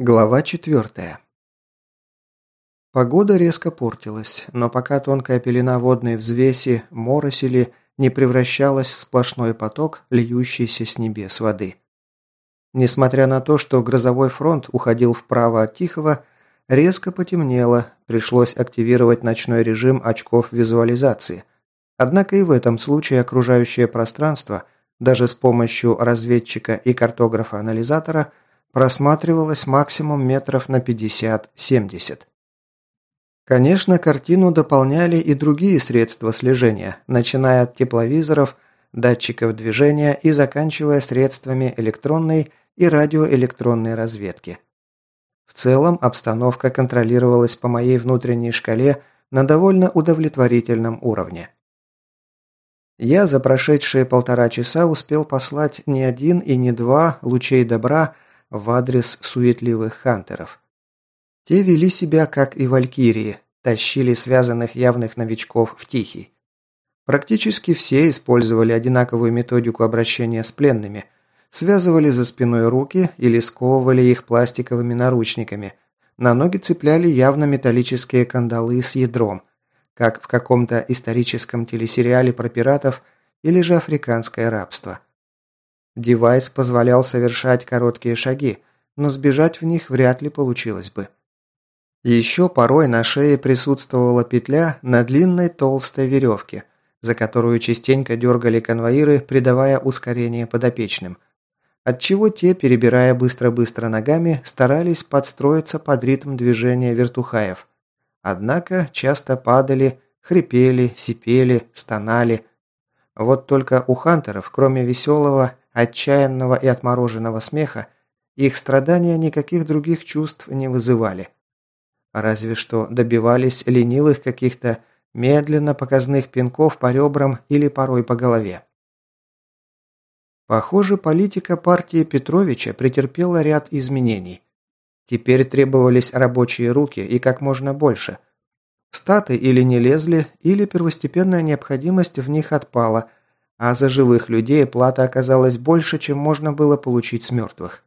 Глава четвертая. Погода резко портилась, но пока тонкая пелена водной взвеси, моросили, не превращалась в сплошной поток, льющийся с небес воды. Несмотря на то, что грозовой фронт уходил вправо от Тихого, резко потемнело, пришлось активировать ночной режим очков визуализации. Однако и в этом случае окружающее пространство, даже с помощью разведчика и картографа-анализатора – просматривалось максимум метров на 50-70. Конечно, картину дополняли и другие средства слежения, начиная от тепловизоров, датчиков движения и заканчивая средствами электронной и радиоэлектронной разведки. В целом, обстановка контролировалась по моей внутренней шкале на довольно удовлетворительном уровне. Я за прошедшие полтора часа успел послать не один и не два лучей добра в адрес суетливых хантеров. Те вели себя, как и валькирии, тащили связанных явных новичков в Тихий. Практически все использовали одинаковую методику обращения с пленными, связывали за спиной руки или сковывали их пластиковыми наручниками, на ноги цепляли явно металлические кандалы с ядром, как в каком-то историческом телесериале про пиратов или же африканское рабство. Девайс позволял совершать короткие шаги, но сбежать в них вряд ли получилось бы. Еще порой на шее присутствовала петля на длинной толстой веревке, за которую частенько дергали конвоиры, придавая ускорение подопечным. Отчего те, перебирая быстро-быстро ногами, старались подстроиться под ритм движения вертухаев. Однако часто падали, хрипели, сипели, стонали. Вот только у хантеров, кроме веселого отчаянного и отмороженного смеха, их страдания никаких других чувств не вызывали. Разве что добивались ленивых каких-то медленно показных пинков по ребрам или порой по голове. Похоже, политика партии Петровича претерпела ряд изменений. Теперь требовались рабочие руки и как можно больше. Статы или не лезли, или первостепенная необходимость в них отпала – а за живых людей плата оказалась больше, чем можно было получить с мертвых.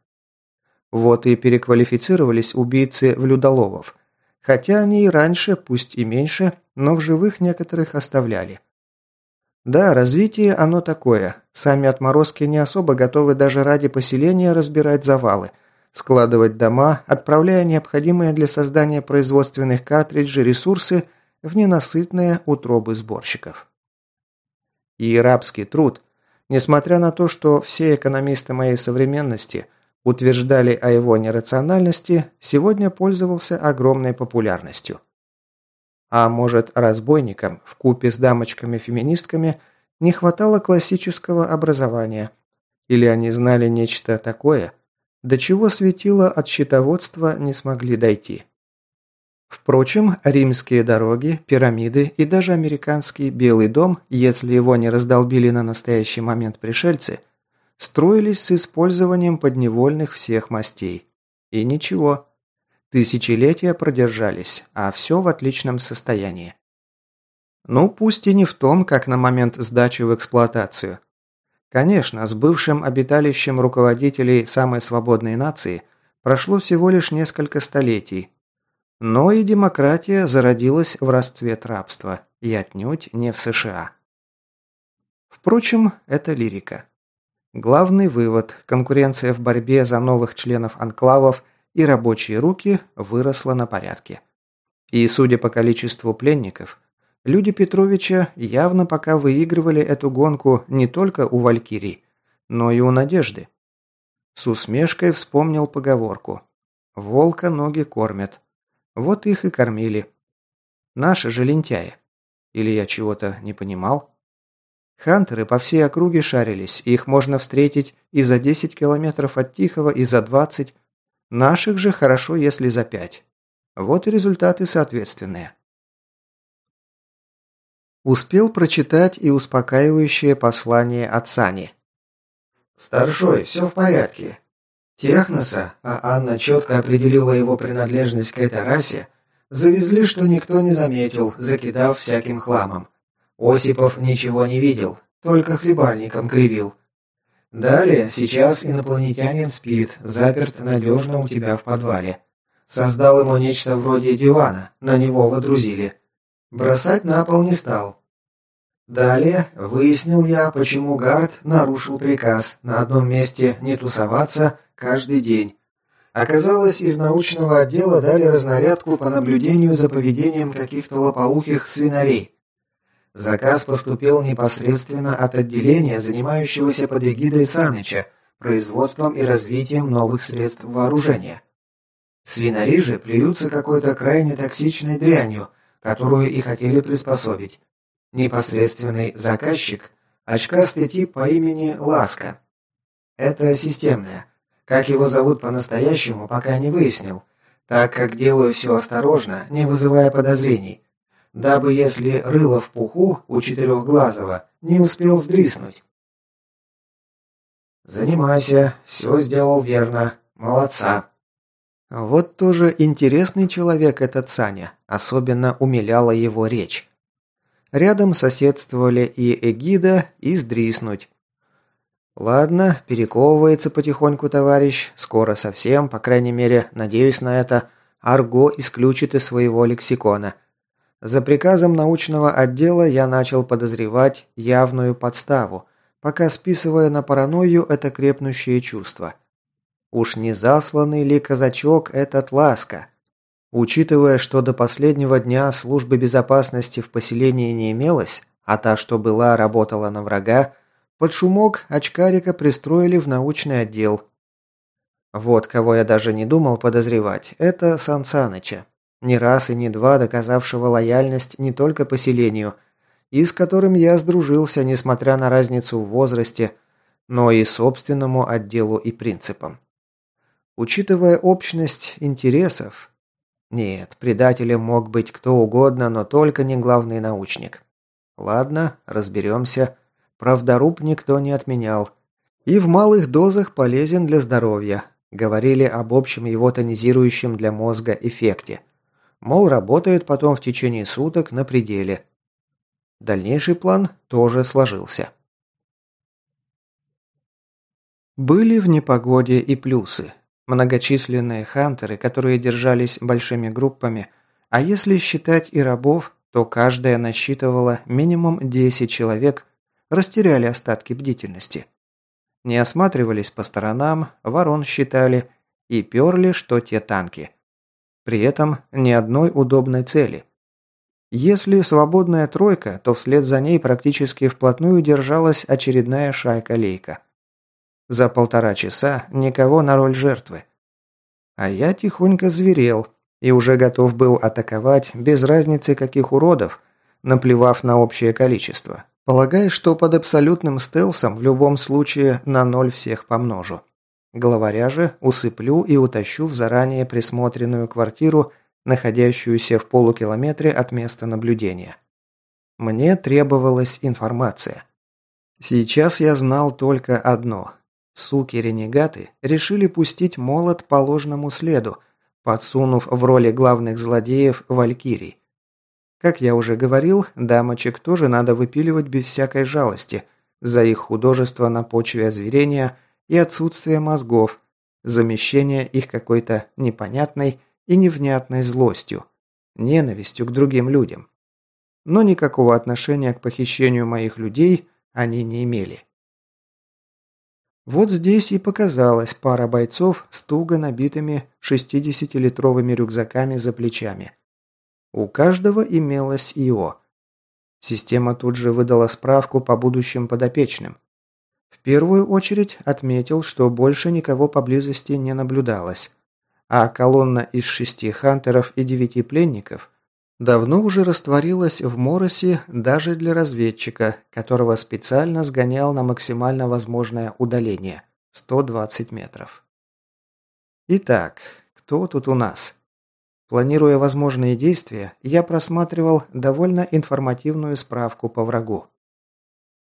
Вот и переквалифицировались убийцы в людоловов. Хотя они и раньше, пусть и меньше, но в живых некоторых оставляли. Да, развитие оно такое. Сами отморозки не особо готовы даже ради поселения разбирать завалы, складывать дома, отправляя необходимые для создания производственных картриджей ресурсы в ненасытные утробы сборщиков и рабский труд, несмотря на то, что все экономисты моей современности утверждали о его нерациональности, сегодня пользовался огромной популярностью. А может, разбойникам в купе с дамочками-феминистками не хватало классического образования, или они знали нечто такое, до чего светило от счетоводства не смогли дойти. Впрочем, римские дороги, пирамиды и даже американский Белый дом, если его не раздолбили на настоящий момент пришельцы, строились с использованием подневольных всех мастей. И ничего. Тысячелетия продержались, а все в отличном состоянии. Ну, пусть и не в том, как на момент сдачи в эксплуатацию. Конечно, с бывшим обиталищем руководителей самой свободной нации прошло всего лишь несколько столетий, но и демократия зародилась в расцвет рабства, и отнюдь не в США. Впрочем, это лирика. Главный вывод – конкуренция в борьбе за новых членов анклавов и рабочие руки выросла на порядке. И, судя по количеству пленников, люди Петровича явно пока выигрывали эту гонку не только у Валькирий, но и у Надежды. С усмешкой вспомнил поговорку «Волка ноги кормят, вот их и кормили. Наши же лентяи. Или я чего-то не понимал? Хантеры по всей округе шарились, их можно встретить и за 10 километров от Тихого, и за 20. Наших же хорошо, если за 5. Вот и результаты соответственные. Успел прочитать и успокаивающее послание от Сани. «Старшой, все в порядке. Техноса, а Анна четко определила его принадлежность к этой расе, завезли, что никто не заметил, закидав всяким хламом. Осипов ничего не видел, только хлебальником кривил. Далее, сейчас инопланетянин спит, заперт надежно у тебя в подвале. Создал ему нечто вроде дивана, на него водрузили. Бросать на пол не стал. Далее выяснил я, почему Гард нарушил приказ на одном месте не тусоваться каждый день. Оказалось, из научного отдела дали разнарядку по наблюдению за поведением каких-то лопоухих свинарей. Заказ поступил непосредственно от отделения, занимающегося под эгидой Саныча, производством и развитием новых средств вооружения. Свинари же плюются какой-то крайне токсичной дрянью, которую и хотели приспособить. Непосредственный заказчик – очкастый тип по имени Ласка. Это системное. Как его зовут по-настоящему, пока не выяснил, так как делаю все осторожно, не вызывая подозрений, дабы если рыло в пуху у четырехглазого не успел сдриснуть. «Занимайся, все сделал верно. Молодца», вот тоже интересный человек этот Саня, особенно умиляла его речь. Рядом соседствовали и Эгида, и Сдриснуть. Ладно, перековывается потихоньку товарищ, скоро совсем, по крайней мере, надеюсь на это, Арго исключит из своего лексикона. За приказом научного отдела я начал подозревать явную подставу, пока списывая на паранойю это крепнущее чувство – Уж не засланный ли казачок этот Ласка? Учитывая, что до последнего дня службы безопасности в поселении не имелось, а та, что была, работала на врага, под шумок очкарика пристроили в научный отдел. Вот кого я даже не думал подозревать, это Сан Саныча. Не раз и не два доказавшего лояльность не только поселению, и с которым я сдружился, несмотря на разницу в возрасте, но и собственному отделу и принципам. Учитывая общность интересов... Нет, предателем мог быть кто угодно, но только не главный научник. Ладно, разберемся. Правдоруб никто не отменял. И в малых дозах полезен для здоровья. Говорили об общем его тонизирующем для мозга эффекте. Мол, работает потом в течение суток на пределе. Дальнейший план тоже сложился. Были в непогоде и плюсы. Многочисленные хантеры, которые держались большими группами, а если считать и рабов, то каждая насчитывала минимум 10 человек, растеряли остатки бдительности. Не осматривались по сторонам, ворон считали и перли, что те танки. При этом ни одной удобной цели. Если свободная тройка, то вслед за ней практически вплотную держалась очередная шайка-лейка. За полтора часа никого на роль жертвы. А я тихонько зверел и уже готов был атаковать без разницы каких уродов, наплевав на общее количество, полагая, что под абсолютным стелсом в любом случае на ноль всех помножу. Главаря же усыплю и утащу в заранее присмотренную квартиру, находящуюся в полукилометре от места наблюдения. Мне требовалась информация. Сейчас я знал только одно. Суки-ренегаты решили пустить молот по ложному следу, подсунув в роли главных злодеев Валькирий. Как я уже говорил, дамочек тоже надо выпиливать без всякой жалости за их художество на почве озверения и отсутствие мозгов, замещение их какой-то непонятной и невнятной злостью, ненавистью к другим людям. Но никакого отношения к похищению моих людей они не имели. Вот здесь и показалась пара бойцов с туго набитыми 60-литровыми рюкзаками за плечами. У каждого имелось ИО. Система тут же выдала справку по будущим подопечным. В первую очередь отметил, что больше никого поблизости не наблюдалось, а колонна из шести хантеров и девяти пленников давно уже растворилась в Моросе даже для разведчика, которого специально сгонял на максимально возможное удаление – 120 метров. Итак, кто тут у нас? Планируя возможные действия, я просматривал довольно информативную справку по врагу.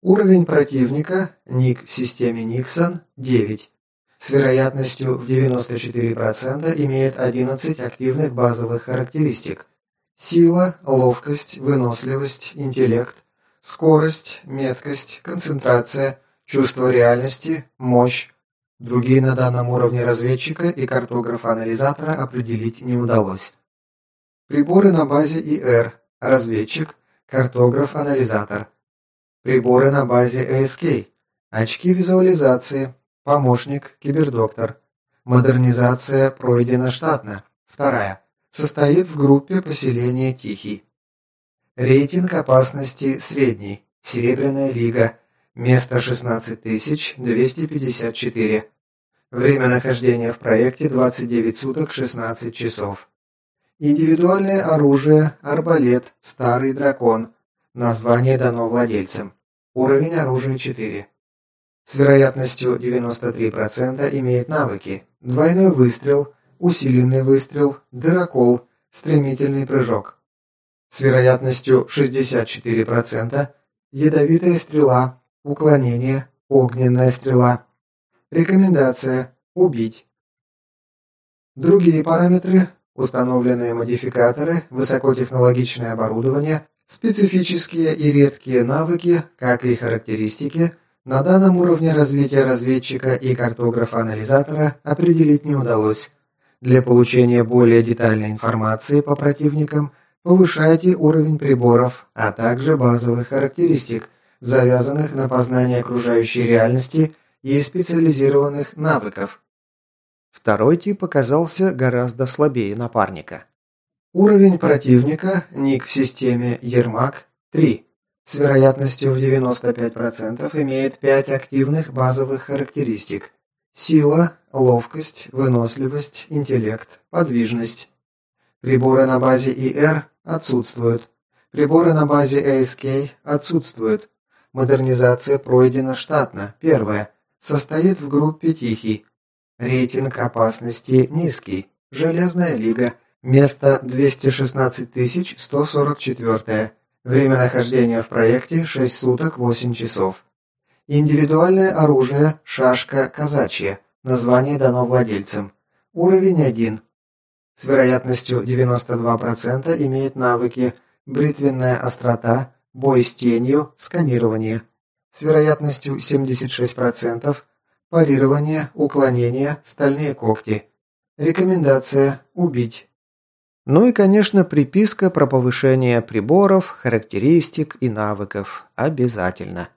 Уровень противника, ник в системе Никсон, 9. С вероятностью в 94% имеет 11 активных базовых характеристик – Сила, ловкость, выносливость, интеллект, скорость, меткость, концентрация, чувство реальности, мощь. Другие на данном уровне разведчика и картографа-анализатора определить не удалось. Приборы на базе ИР, разведчик, картограф-анализатор. Приборы на базе ASK, очки визуализации, помощник, кибердоктор. Модернизация пройдена штатно. Вторая. Состоит в группе поселения Тихий. Рейтинг опасности средний. Серебряная лига. Место 16254. Время нахождения в проекте 29 суток 16 часов. Индивидуальное оружие, арбалет, старый дракон. Название дано владельцам. Уровень оружия 4. С вероятностью 93% имеет навыки. Двойной выстрел, усиленный выстрел, дырокол, стремительный прыжок. С вероятностью 64% ядовитая стрела, уклонение, огненная стрела. Рекомендация – убить. Другие параметры – установленные модификаторы, высокотехнологичное оборудование, специфические и редкие навыки, как и характеристики – на данном уровне развития разведчика и картографа-анализатора определить не удалось. Для получения более детальной информации по противникам повышайте уровень приборов, а также базовых характеристик, завязанных на познание окружающей реальности и специализированных навыков. Второй тип оказался гораздо слабее напарника. Уровень противника, ник в системе Ермак, 3 с вероятностью в 95% имеет 5 активных базовых характеристик. Сила, ловкость, выносливость, интеллект, подвижность. Приборы на базе ИР отсутствуют. Приборы на базе ASK отсутствуют. Модернизация пройдена штатно. Первое. Состоит в группе «Тихий». Рейтинг опасности низкий. Железная лига. Место 216144. Время нахождения в проекте 6 суток 8 часов. Индивидуальное оружие шашка казачья. Название дано владельцам. Уровень 1. С вероятностью 92% имеет навыки бритвенная острота, бой с тенью, сканирование. С вероятностью 76% парирование, уклонение, стальные когти. Рекомендация убить. Ну и, конечно, приписка про повышение приборов, характеристик и навыков. Обязательно.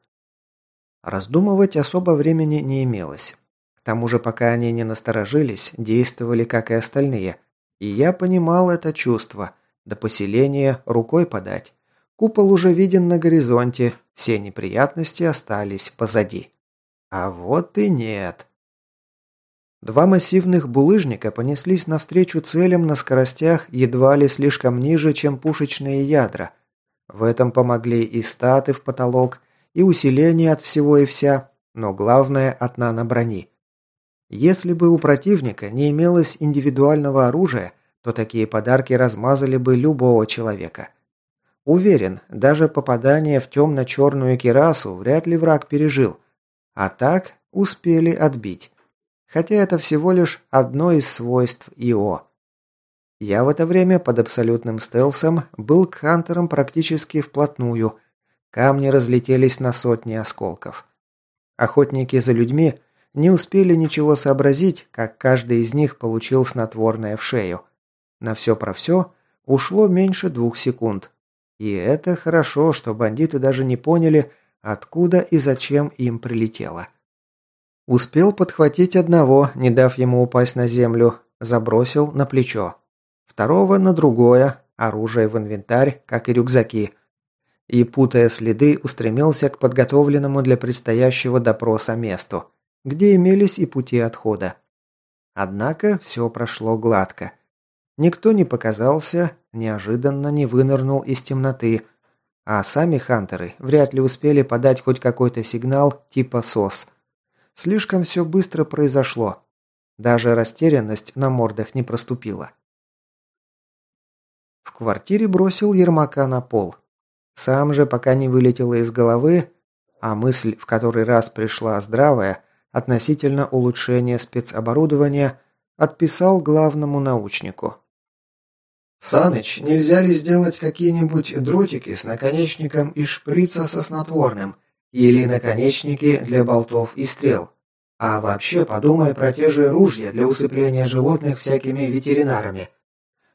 Раздумывать особо времени не имелось. К тому же, пока они не насторожились, действовали как и остальные. И я понимал это чувство. До поселения рукой подать. Купол уже виден на горизонте, все неприятности остались позади. А вот и нет. Два массивных булыжника понеслись навстречу целям на скоростях едва ли слишком ниже, чем пушечные ядра. В этом помогли и статы в потолок, и усиление от всего и вся, но главное от нано-брони. Если бы у противника не имелось индивидуального оружия, то такие подарки размазали бы любого человека. Уверен, даже попадание в темно-черную кирасу вряд ли враг пережил. А так успели отбить хотя это всего лишь одно из свойств ИО. Я в это время под абсолютным стелсом был к хантерам практически вплотную. Камни разлетелись на сотни осколков. Охотники за людьми не успели ничего сообразить, как каждый из них получил снотворное в шею. На все про все ушло меньше двух секунд. И это хорошо, что бандиты даже не поняли, откуда и зачем им прилетело. Успел подхватить одного, не дав ему упасть на землю, забросил на плечо. Второго на другое, оружие в инвентарь, как и рюкзаки. И, путая следы, устремился к подготовленному для предстоящего допроса месту, где имелись и пути отхода. Однако все прошло гладко. Никто не показался, неожиданно не вынырнул из темноты, а сами хантеры вряд ли успели подать хоть какой-то сигнал типа СОС – Слишком все быстро произошло. Даже растерянность на мордах не проступила. В квартире бросил Ермака на пол. Сам же, пока не вылетело из головы, а мысль в который раз пришла здравая, относительно улучшения спецоборудования, отписал главному научнику. «Саныч, нельзя ли сделать какие-нибудь дротики с наконечником из шприца со снотворным или наконечники для болтов и стрел. А вообще подумай про те же ружья для усыпления животных всякими ветеринарами.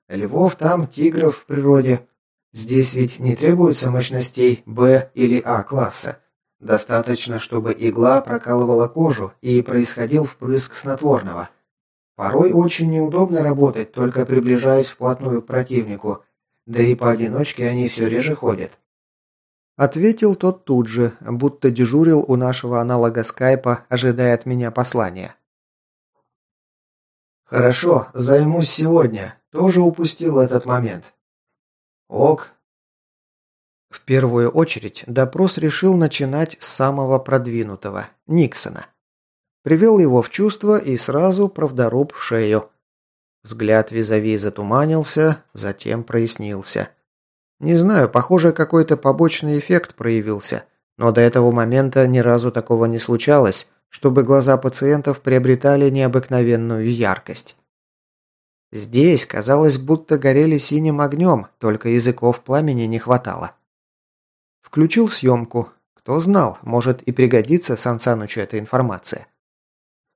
Львов там, тигров в природе. Здесь ведь не требуется мощностей Б или А класса. Достаточно, чтобы игла прокалывала кожу и происходил впрыск снотворного. Порой очень неудобно работать, только приближаясь вплотную к противнику, да и поодиночке они все реже ходят. Ответил тот тут же, будто дежурил у нашего аналога скайпа, ожидая от меня послания. «Хорошо, займусь сегодня. Тоже упустил этот момент». «Ок». В первую очередь допрос решил начинать с самого продвинутого – Никсона. Привел его в чувство и сразу правдоруб в шею. Взгляд визави затуманился, затем прояснился – не знаю, похоже, какой-то побочный эффект проявился, но до этого момента ни разу такого не случалось, чтобы глаза пациентов приобретали необыкновенную яркость. Здесь казалось, будто горели синим огнем, только языков пламени не хватало. Включил съемку. Кто знал, может и пригодится Сансанучу эта информация.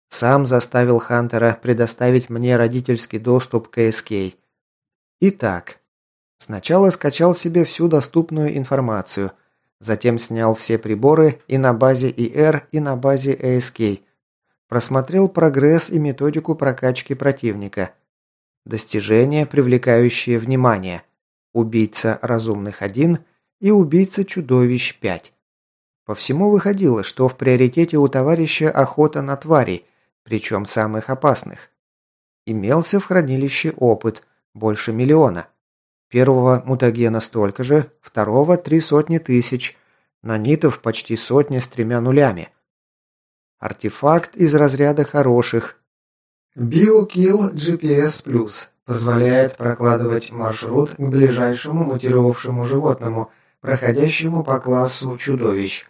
Сам заставил Хантера предоставить мне родительский доступ к СК. Итак, Сначала скачал себе всю доступную информацию, затем снял все приборы и на базе ИР, и на базе ASK. Просмотрел прогресс и методику прокачки противника. Достижения, привлекающие внимание. Убийца разумных 1 и убийца чудовищ 5. По всему выходило, что в приоритете у товарища охота на тварей, причем самых опасных. Имелся в хранилище опыт, больше миллиона. Первого мутагена столько же, второго – три сотни тысяч, нанитов почти сотня с тремя нулями. Артефакт из разряда хороших. BioKill GPS+, позволяет прокладывать маршрут к ближайшему мутировавшему животному, проходящему по классу чудовищ,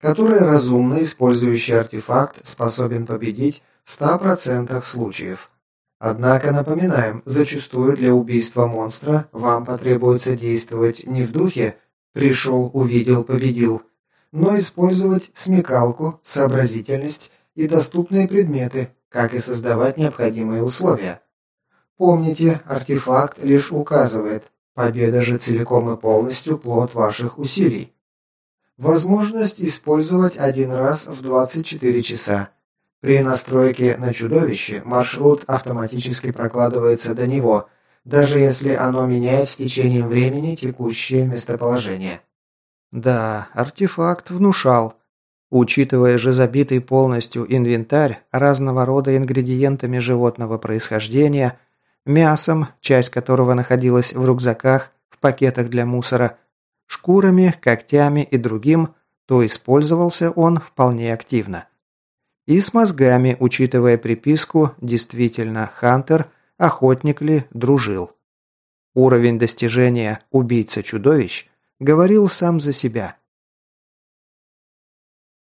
который разумно использующий артефакт способен победить 100% случаев. Однако, напоминаем, зачастую для убийства монстра вам потребуется действовать не в духе «пришел, увидел, победил», но использовать смекалку, сообразительность и доступные предметы, как и создавать необходимые условия. Помните, артефакт лишь указывает, победа же целиком и полностью плод ваших усилий. Возможность использовать один раз в 24 часа – при настройке на чудовище маршрут автоматически прокладывается до него, даже если оно меняет с течением времени текущее местоположение. Да, артефакт внушал. Учитывая же забитый полностью инвентарь разного рода ингредиентами животного происхождения, мясом, часть которого находилась в рюкзаках, в пакетах для мусора, шкурами, когтями и другим, то использовался он вполне активно. И с мозгами, учитывая приписку, действительно, Хантер, охотник ли, дружил. Уровень достижения «убийца-чудовищ» говорил сам за себя.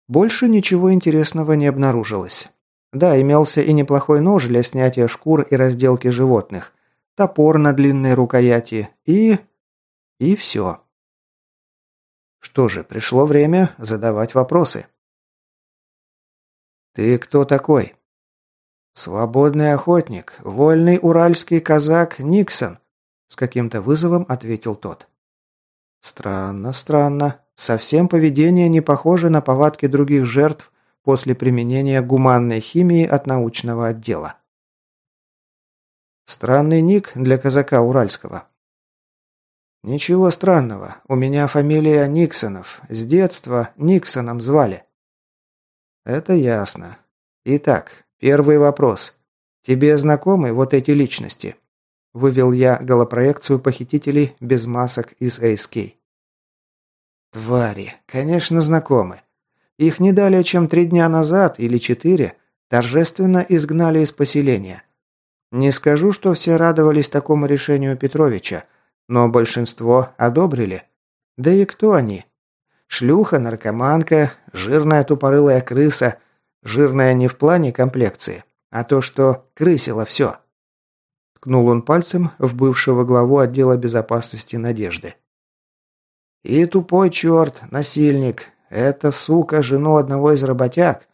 Больше ничего интересного не обнаружилось. Да, имелся и неплохой нож для снятия шкур и разделки животных, топор на длинной рукояти и... и все. Что же, пришло время задавать вопросы. «Ты кто такой?» «Свободный охотник, вольный уральский казак Никсон», с каким-то вызовом ответил тот. «Странно, странно. Совсем поведение не похоже на повадки других жертв после применения гуманной химии от научного отдела». «Странный ник для казака уральского», «Ничего странного. У меня фамилия Никсонов. С детства Никсоном звали». «Это ясно. Итак, первый вопрос. Тебе знакомы вот эти личности?» Вывел я голопроекцию похитителей без масок из ASK. «Твари, конечно, знакомы. Их не далее, чем три дня назад или четыре торжественно изгнали из поселения. Не скажу, что все радовались такому решению Петровича, но большинство одобрили. Да и кто они? Шлюха, наркоманка, жирная тупорылая крыса. Жирная не в плане комплекции, а то, что крысило все. Ткнул он пальцем в бывшего главу отдела безопасности Надежды. И тупой черт, насильник. Эта сука жену одного из работяг,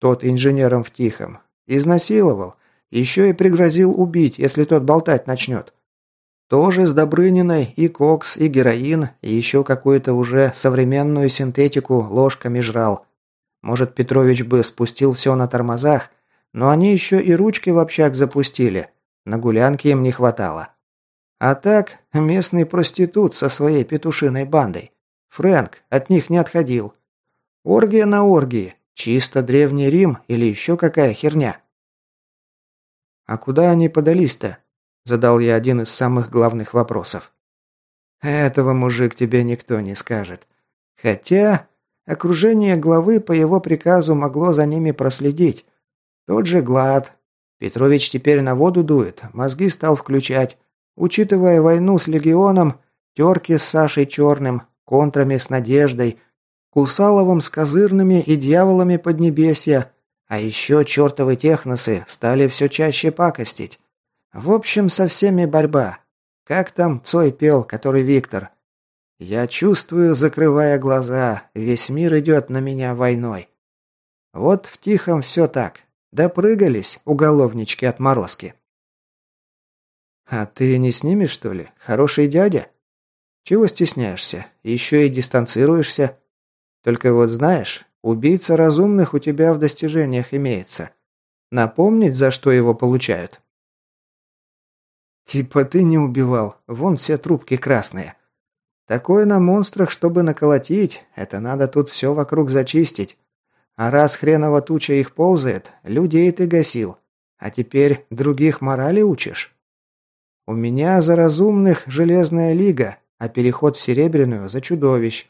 тот инженером в Тихом, изнасиловал, еще и пригрозил убить, если тот болтать начнет. Тоже с Добрыниной и кокс, и героин, и еще какую-то уже современную синтетику ложками жрал. Может, Петрович бы спустил все на тормозах, но они еще и ручки в общак запустили. На гулянке им не хватало. А так, местный проститут со своей петушиной бандой. Фрэнк от них не отходил. Оргия на оргии. Чисто древний Рим или еще какая херня. «А куда они подались-то?» Задал я один из самых главных вопросов. «Этого, мужик, тебе никто не скажет. Хотя окружение главы по его приказу могло за ними проследить. Тот же Глад. Петрович теперь на воду дует, мозги стал включать. Учитывая войну с Легионом, терки с Сашей Черным, контрами с Надеждой, Кусаловым с Козырными и Дьяволами Поднебесья, а еще чертовы техносы стали все чаще пакостить. В общем, со всеми борьба. Как там Цой пел, который Виктор? Я чувствую, закрывая глаза, весь мир идет на меня войной. Вот в Тихом все так. Допрыгались, уголовнички отморозки. «А ты не снимешь, что ли? Хороший дядя?» «Чего стесняешься? Еще и дистанцируешься? Только вот знаешь, убийца разумных у тебя в достижениях имеется. Напомнить, за что его получают?» «Типа ты не убивал. Вон все трубки красные. Такое на монстрах, чтобы наколотить, это надо тут все вокруг зачистить. А раз хреново туча их ползает, людей ты гасил. А теперь других морали учишь?» У меня за разумных Железная Лига, а переход в Серебряную за чудовищ.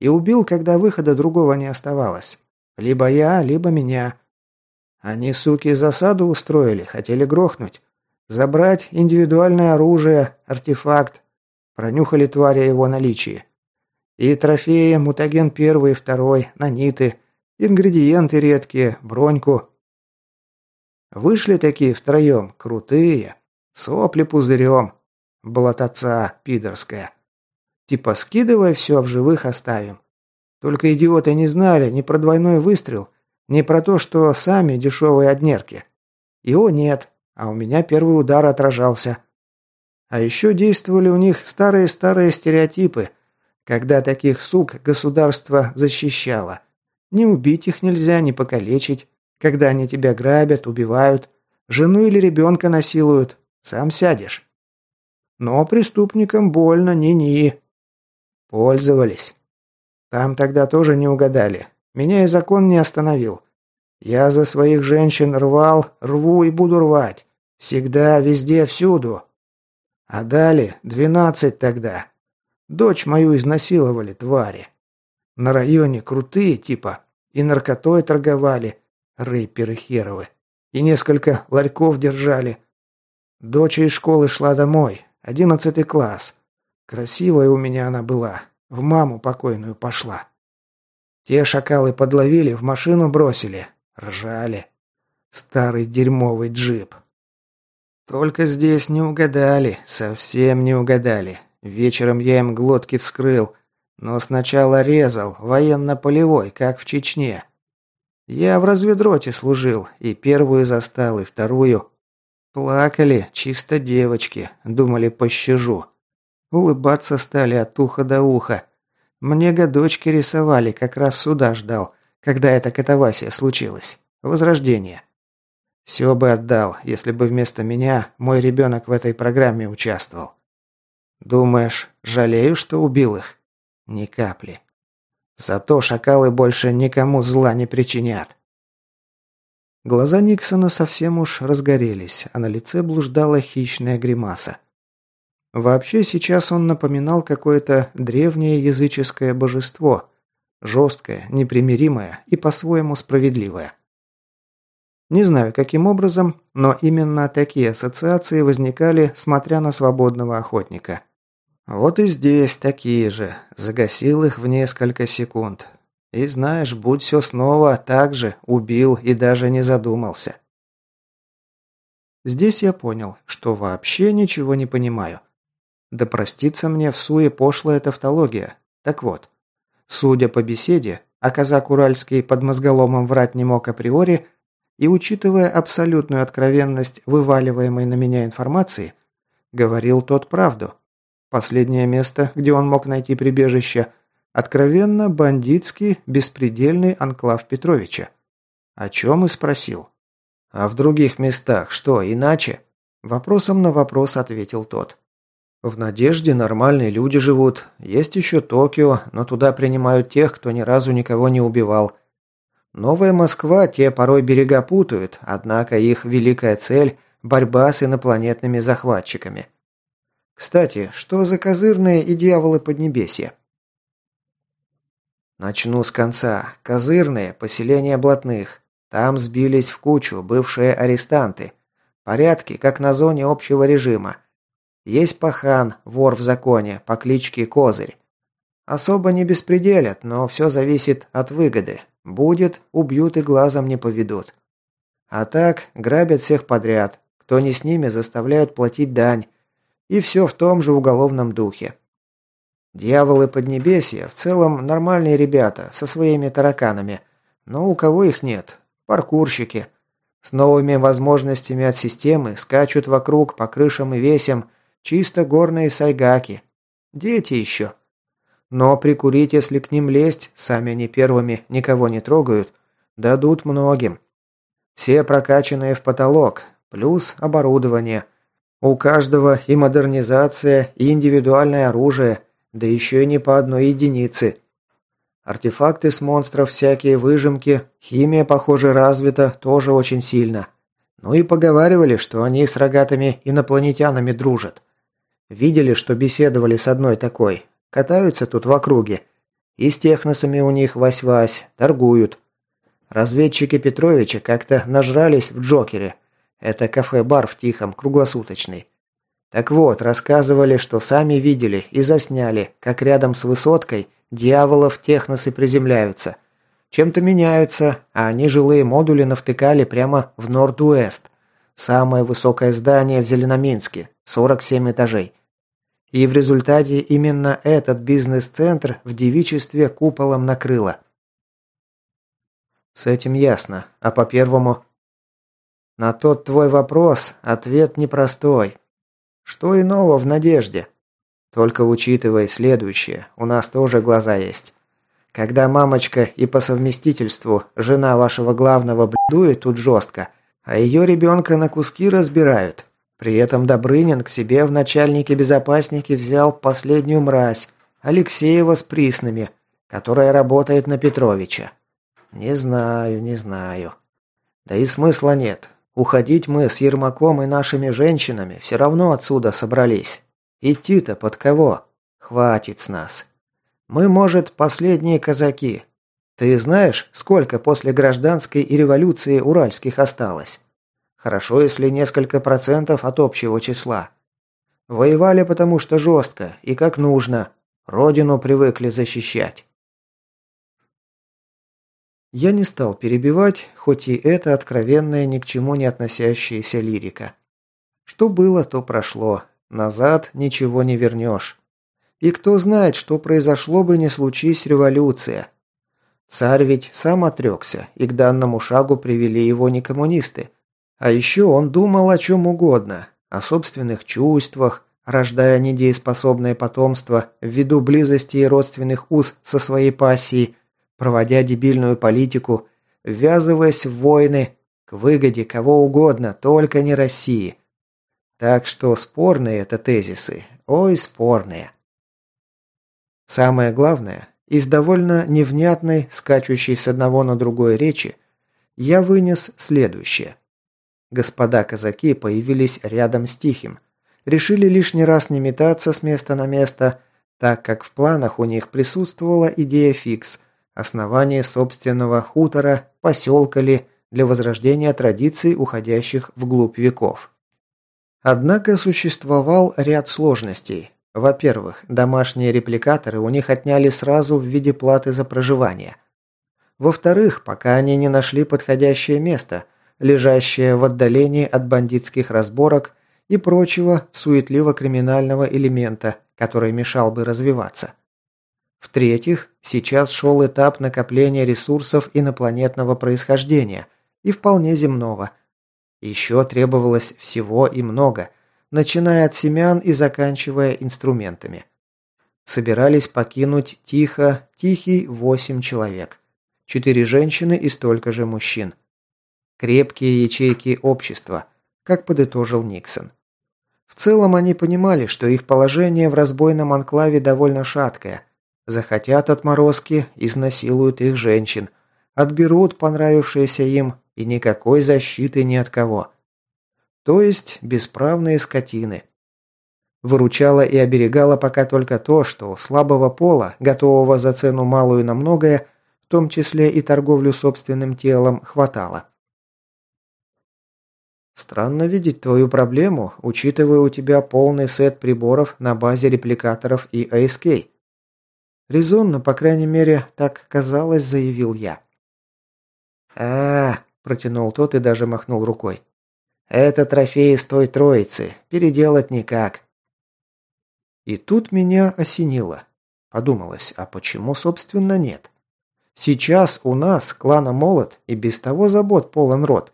И убил, когда выхода другого не оставалось. Либо я, либо меня. Они, суки, засаду устроили, хотели грохнуть. Забрать индивидуальное оружие, артефакт. Пронюхали твари его наличие. И трофеи, мутаген первый и второй, наниты, ингредиенты редкие, броньку. Вышли такие втроем, крутые. Сопли пузырем. Болотоца пидорская. Типа скидывай все, в живых оставим. Только идиоты не знали ни про двойной выстрел, ни про то, что сами дешевые однерки. Его нет, а у меня первый удар отражался. А еще действовали у них старые-старые стереотипы, когда таких сук государство защищало. Не убить их нельзя, не покалечить, когда они тебя грабят, убивают, жену или ребенка насилуют, сам сядешь. Но преступникам больно, ни-ни. Пользовались. Там тогда тоже не угадали. Меня и закон не остановил. Я за своих женщин рвал, рву и буду рвать. Всегда, везде, всюду. А дали двенадцать тогда. Дочь мою изнасиловали, твари. На районе крутые, типа, и наркотой торговали, рэперы херовы. И несколько ларьков держали. Дочь из школы шла домой. Одиннадцатый класс. Красивая у меня она была. В маму покойную пошла. Те шакалы подловили, в машину бросили. Ржали. Старый дерьмовый джип. Только здесь не угадали, совсем не угадали. Вечером я им глотки вскрыл, но сначала резал, военно-полевой, как в Чечне. Я в разведроте служил, и первую застал, и вторую. Плакали, чисто девочки, думали, пощажу. Улыбаться стали от уха до уха. Мне годочки рисовали, как раз сюда ждал, когда эта катавасия случилась. Возрождение. Все бы отдал, если бы вместо меня мой ребенок в этой программе участвовал. Думаешь, жалею, что убил их? Ни капли. Зато шакалы больше никому зла не причинят. Глаза Никсона совсем уж разгорелись, а на лице блуждала хищная гримаса. Вообще сейчас он напоминал какое-то древнее языческое божество, жесткое, непримиримое и по-своему справедливое. Не знаю, каким образом, но именно такие ассоциации возникали, смотря на свободного охотника. Вот и здесь такие же. Загасил их в несколько секунд. И знаешь, будь все снова так же, убил и даже не задумался. Здесь я понял, что вообще ничего не понимаю. Да простится мне в суе пошлая тавтология. Так вот, судя по беседе, а казак Уральский под мозголомом врать не мог априори, и учитывая абсолютную откровенность вываливаемой на меня информации, говорил тот правду. Последнее место, где он мог найти прибежище, откровенно бандитский, беспредельный анклав Петровича. О чем и спросил. А в других местах что, иначе? Вопросом на вопрос ответил тот. В Надежде нормальные люди живут. Есть еще Токио, но туда принимают тех, кто ни разу никого не убивал. Новая Москва те порой берега путают, однако их великая цель – борьба с инопланетными захватчиками. Кстати, что за козырные и дьяволы Поднебесья? Начну с конца. Козырные – поселение блатных. Там сбились в кучу бывшие арестанты. Порядки, как на зоне общего режима. Есть пахан, вор в законе, по кличке Козырь. Особо не беспределят, но все зависит от выгоды. Будет, убьют и глазом не поведут. А так, грабят всех подряд. Кто не с ними, заставляют платить дань. И все в том же уголовном духе. Дьяволы Поднебесья в целом нормальные ребята, со своими тараканами. Но у кого их нет? Паркурщики. С новыми возможностями от системы скачут вокруг по крышам и весям, Чисто горные сайгаки. Дети еще. Но прикурить, если к ним лезть, сами они первыми никого не трогают, дадут многим. Все прокачанные в потолок, плюс оборудование. У каждого и модернизация, и индивидуальное оружие, да еще и не по одной единице. Артефакты с монстров, всякие выжимки, химия, похоже, развита тоже очень сильно. Ну и поговаривали, что они с рогатыми инопланетянами дружат. Видели, что беседовали с одной такой. Катаются тут в округе. И с техносами у них вась-вась, торгуют. Разведчики Петровича как-то нажрались в Джокере. Это кафе-бар в Тихом, круглосуточный. Так вот, рассказывали, что сами видели и засняли, как рядом с высоткой дьяволов техносы приземляются. Чем-то меняются, а они жилые модули навтыкали прямо в Норд-Уэст. Самое высокое здание в Зеленоминске, 47 этажей. И в результате именно этот бизнес-центр в девичестве куполом накрыло. С этим ясно. А по первому? На тот твой вопрос ответ непростой. Что иного в надежде? Только учитывая следующее, у нас тоже глаза есть. Когда мамочка и по совместительству жена вашего главного блюдует тут жестко, а ее ребенка на куски разбирают, при этом Добрынин к себе в начальнике безопасники взял последнюю мразь, Алексеева с Приснами, которая работает на Петровича. Не знаю, не знаю. Да и смысла нет. Уходить мы с Ермаком и нашими женщинами все равно отсюда собрались. Идти-то под кого? Хватит с нас. Мы, может, последние казаки. Ты знаешь, сколько после гражданской и революции уральских осталось? Хорошо, если несколько процентов от общего числа. Воевали потому что жестко и как нужно. Родину привыкли защищать. Я не стал перебивать, хоть и это откровенная, ни к чему не относящаяся лирика. Что было, то прошло. Назад ничего не вернешь. И кто знает, что произошло бы, не случись революция. Царь ведь сам отрекся, и к данному шагу привели его не коммунисты, а еще он думал о чем угодно, о собственных чувствах, рождая недееспособное потомство ввиду близости и родственных уз со своей пассией, проводя дебильную политику, ввязываясь в войны, к выгоде кого угодно, только не России. Так что спорные это тезисы, ой, спорные. Самое главное, из довольно невнятной, скачущей с одного на другое речи, я вынес следующее. Господа казаки появились рядом с Тихим. Решили лишний раз не метаться с места на место, так как в планах у них присутствовала идея фикс – основание собственного хутора, поселка ли, для возрождения традиций, уходящих вглубь веков. Однако существовал ряд сложностей. Во-первых, домашние репликаторы у них отняли сразу в виде платы за проживание. Во-вторых, пока они не нашли подходящее место – лежащая в отдалении от бандитских разборок и прочего суетливо-криминального элемента, который мешал бы развиваться. В-третьих, сейчас шел этап накопления ресурсов инопланетного происхождения и вполне земного. Еще требовалось всего и много, начиная от семян и заканчивая инструментами. Собирались покинуть тихо, тихий восемь человек. Четыре женщины и столько же мужчин. Крепкие ячейки общества, как подытожил Никсон. В целом они понимали, что их положение в разбойном анклаве довольно шаткое. Захотят отморозки, изнасилуют их женщин, отберут понравившиеся им и никакой защиты ни от кого. То есть бесправные скотины. Выручала и оберегала пока только то, что слабого пола, готового за цену малую на многое, в том числе и торговлю собственным телом, хватало. Странно видеть твою проблему, учитывая у тебя полный сет приборов на базе репликаторов и ASK. Резонно, по крайней мере, так казалось, заявил я. а, протянул тот и даже махнул рукой. «Это трофей из той троицы. Переделать никак». И тут меня осенило. Подумалось, а почему, собственно, нет? Сейчас у нас, клана Молот, и без того забот полон рот.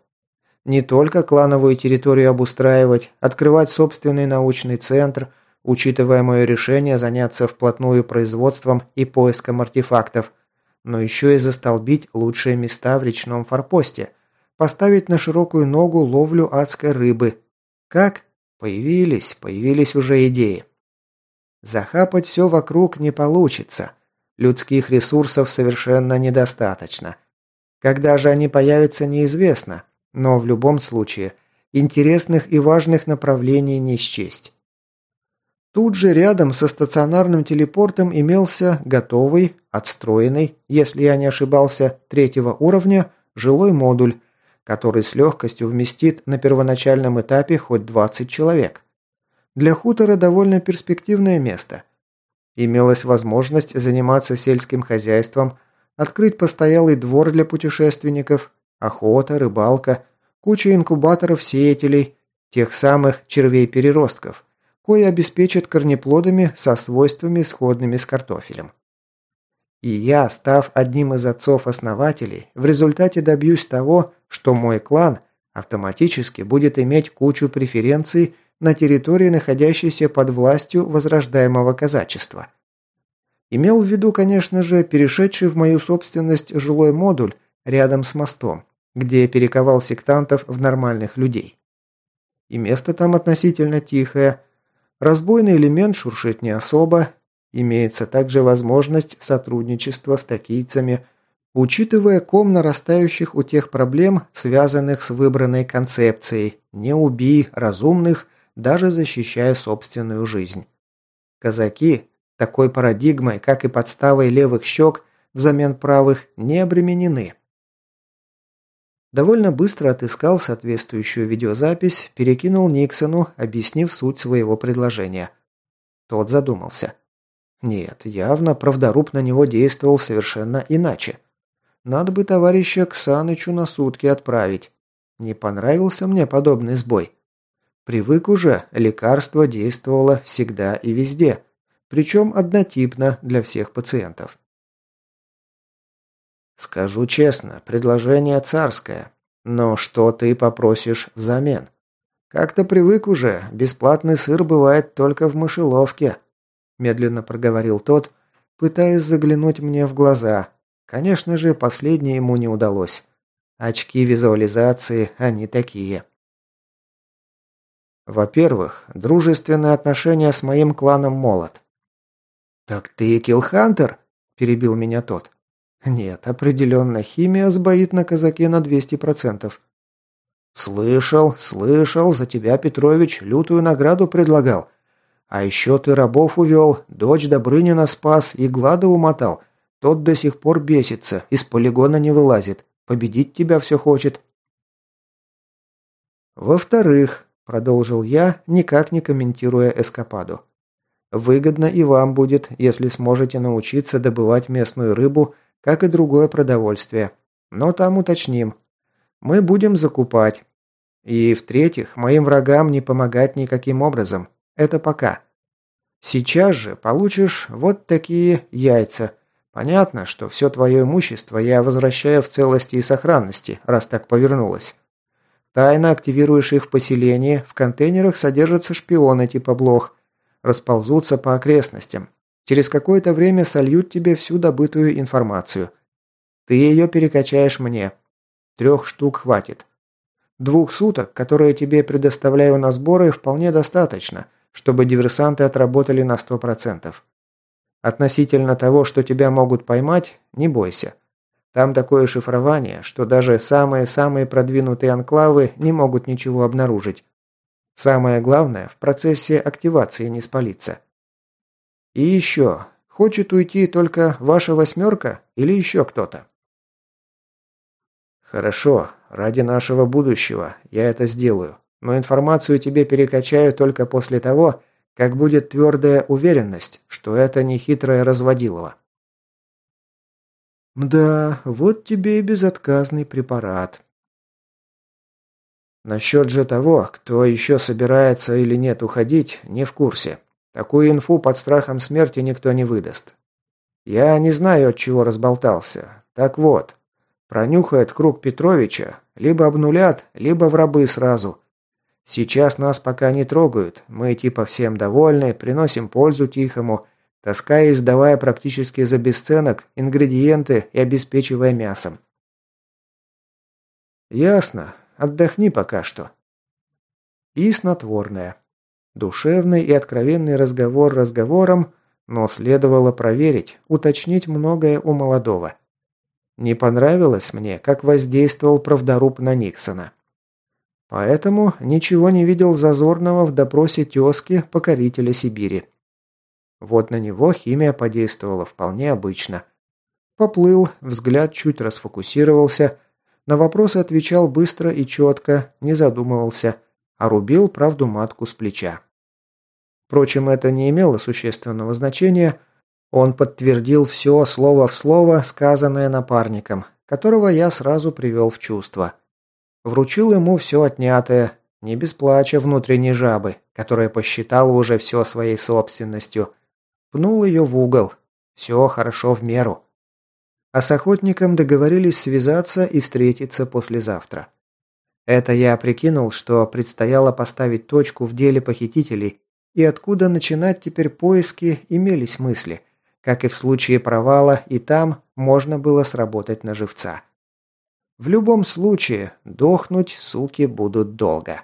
Не только клановую территорию обустраивать, открывать собственный научный центр, учитывая мое решение заняться вплотную производством и поиском артефактов, но еще и застолбить лучшие места в речном форпосте, поставить на широкую ногу ловлю адской рыбы. Как? Появились, появились уже идеи. Захапать все вокруг не получится. Людских ресурсов совершенно недостаточно. Когда же они появятся, неизвестно. Но в любом случае, интересных и важных направлений не счесть. Тут же рядом со стационарным телепортом имелся готовый, отстроенный, если я не ошибался, третьего уровня, жилой модуль, который с легкостью вместит на первоначальном этапе хоть 20 человек. Для хутора довольно перспективное место. Имелась возможность заниматься сельским хозяйством, открыть постоялый двор для путешественников, Охота, рыбалка, куча инкубаторов-сеятелей, тех самых червей-переростков, кои обеспечат корнеплодами со свойствами, сходными с картофелем. И я, став одним из отцов-основателей, в результате добьюсь того, что мой клан автоматически будет иметь кучу преференций на территории, находящейся под властью возрождаемого казачества. Имел в виду, конечно же, перешедший в мою собственность жилой модуль рядом с мостом, где перековал сектантов в нормальных людей. И место там относительно тихое, разбойный элемент шуршит не особо, имеется также возможность сотрудничества с такийцами, учитывая ком нарастающих у тех проблем, связанных с выбранной концепцией «не убий разумных, даже защищая собственную жизнь». Казаки такой парадигмой, как и подставой левых щек взамен правых, не обременены. Довольно быстро отыскал соответствующую видеозапись, перекинул Никсону, объяснив суть своего предложения. Тот задумался. Нет, явно правдоруб на него действовал совершенно иначе. Надо бы товарища Ксанычу на сутки отправить. Не понравился мне подобный сбой. Привык уже, лекарство действовало всегда и везде, причем однотипно для всех пациентов. Скажу честно, предложение царское. Но что ты попросишь взамен? Как-то привык уже, бесплатный сыр бывает только в мышеловке. Медленно проговорил тот, пытаясь заглянуть мне в глаза. Конечно же, последнее ему не удалось. Очки визуализации, они такие. Во-первых, дружественные отношения с моим кланом Молот. «Так ты киллхантер?» – перебил меня тот. Нет, определенно, химия сбоит на казаке на 200%. Слышал, слышал, за тебя Петрович лютую награду предлагал. А еще ты рабов увел, дочь Добрынина спас и Глада умотал. Тот до сих пор бесится, из полигона не вылазит. Победить тебя все хочет. Во-вторых, продолжил я, никак не комментируя эскападу. Выгодно и вам будет, если сможете научиться добывать местную рыбу как и другое продовольствие. Но там уточним. Мы будем закупать. И в-третьих, моим врагам не помогать никаким образом. Это пока. Сейчас же получишь вот такие яйца. Понятно, что все твое имущество я возвращаю в целости и сохранности, раз так повернулось. Тайно активируешь их в поселении, в контейнерах содержатся шпионы типа блох. Расползутся по окрестностям. Через какое-то время сольют тебе всю добытую информацию. Ты ее перекачаешь мне. Трех штук хватит. Двух суток, которые тебе предоставляю на сборы, вполне достаточно, чтобы диверсанты отработали на сто процентов. Относительно того, что тебя могут поймать, не бойся. Там такое шифрование, что даже самые-самые продвинутые анклавы не могут ничего обнаружить. Самое главное, в процессе активации не спалиться. И еще, хочет уйти только ваша восьмерка или еще кто-то? Хорошо, ради нашего будущего я это сделаю, но информацию тебе перекачаю только после того, как будет твердая уверенность, что это не хитрое разводилово. Да, вот тебе и безотказный препарат. Насчет же того, кто еще собирается или нет уходить, не в курсе. Такую инфу под страхом смерти никто не выдаст. Я не знаю, от чего разболтался. Так вот, пронюхает круг Петровича, либо обнулят, либо в рабы сразу. Сейчас нас пока не трогают, мы типа всем довольны, приносим пользу Тихому, таская и сдавая практически за бесценок ингредиенты и обеспечивая мясом. «Ясно. Отдохни пока что». И снотворное. Душевный и откровенный разговор разговором, но следовало проверить, уточнить многое у молодого. Не понравилось мне, как воздействовал правдоруб на Никсона. Поэтому ничего не видел зазорного в допросе тезки покорителя Сибири. Вот на него химия подействовала вполне обычно. Поплыл, взгляд чуть расфокусировался, на вопросы отвечал быстро и четко, не задумывался, а рубил правду матку с плеча. Впрочем, это не имело существенного значения, он подтвердил все слово в слово, сказанное напарником, которого я сразу привел в чувство. Вручил ему все отнятое, не без плача внутренней жабы, которая посчитала уже все своей собственностью – Пнул ее в угол. Все хорошо в меру. А с охотником договорились связаться и встретиться послезавтра. Это я прикинул, что предстояло поставить точку в деле похитителей, и откуда начинать теперь поиски имелись мысли. Как и в случае провала, и там можно было сработать на живца. В любом случае, дохнуть суки будут долго.